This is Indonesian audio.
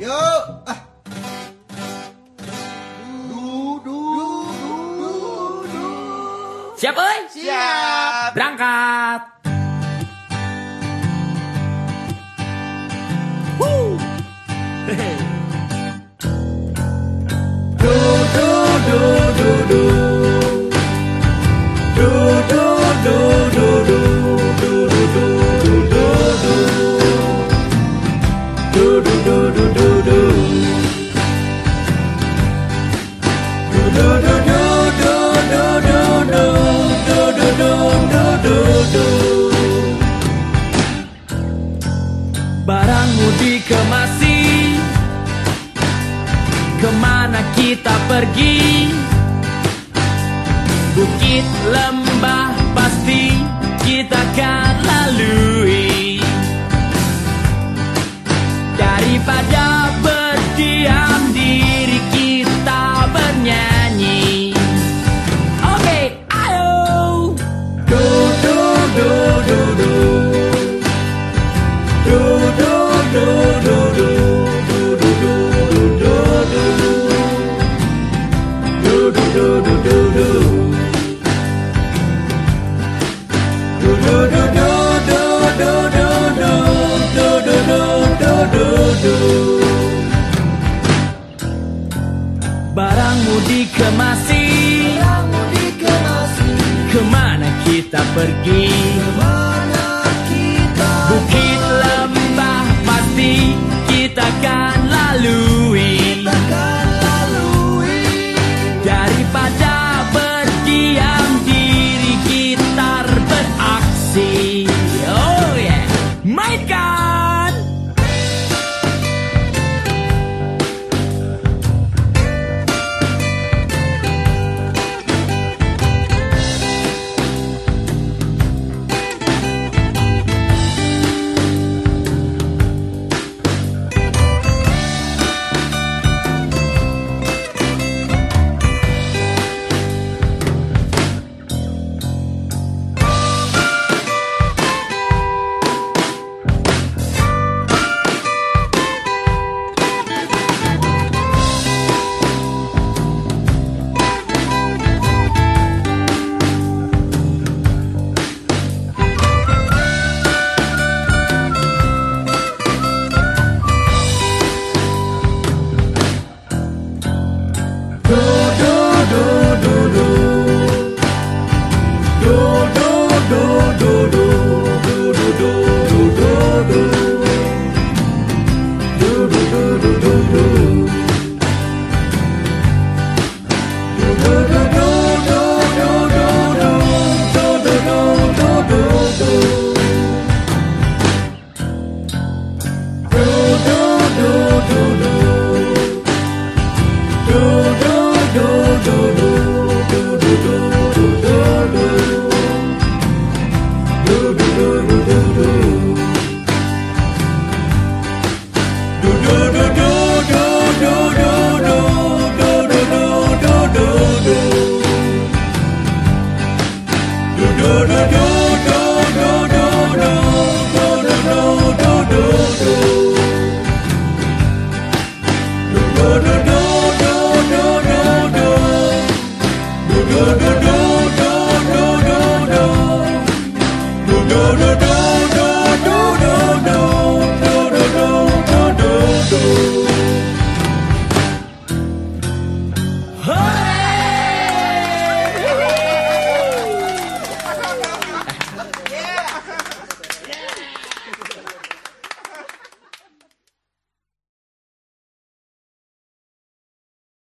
Yuk. Ah. Siap, oi? Siap. Berangkat. Barangmu dikemasi. Ke mana kita pergi? Bukit lembah pasti kita akan lalui. Daripada berdiam diri kita bernyanyi. Oke, ayo. Do do do do do Do do Barangmu dikemasi. Ke mana kita pergi Ke mana do do do do.